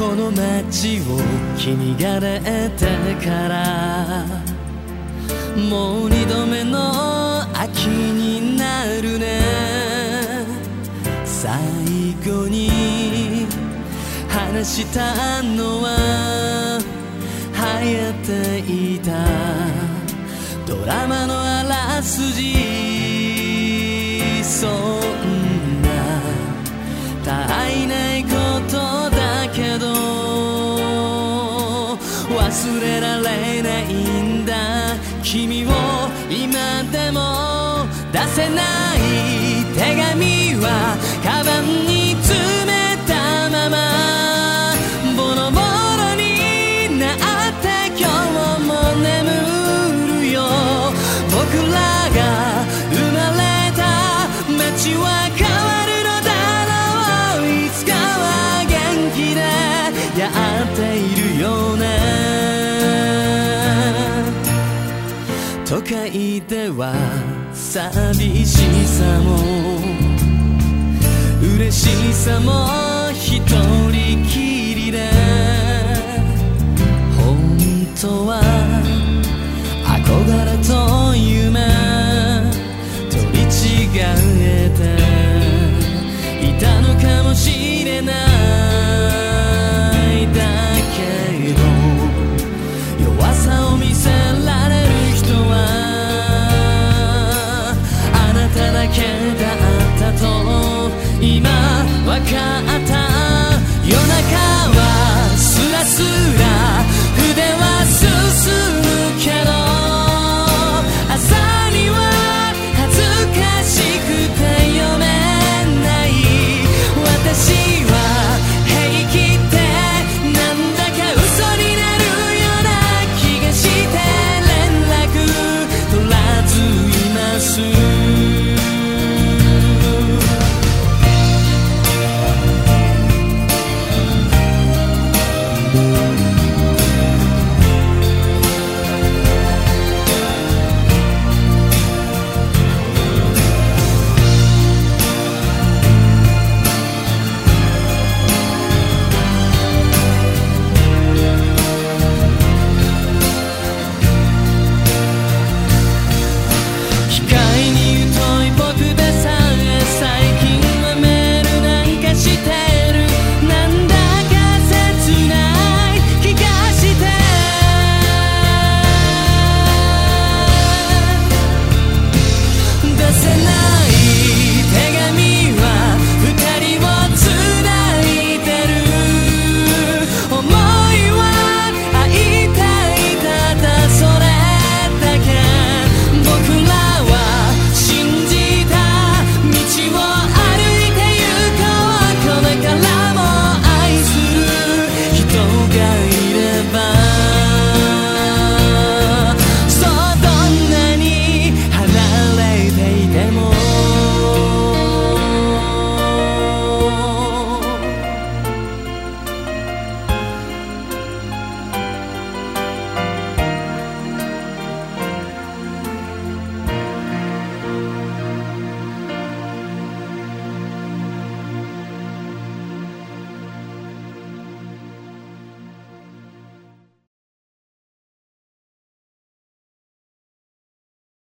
この街を君が出てからもう二度目の秋になるね。最後に話したのは流行っていたドラマのあらすじ。忘れられないんだ。君を今でも出せない手紙はカバンの界では寂しさも嬉しさも一人きりで本当は憧れと夢取り違えていたのかもしれないだけど弱さ今わかる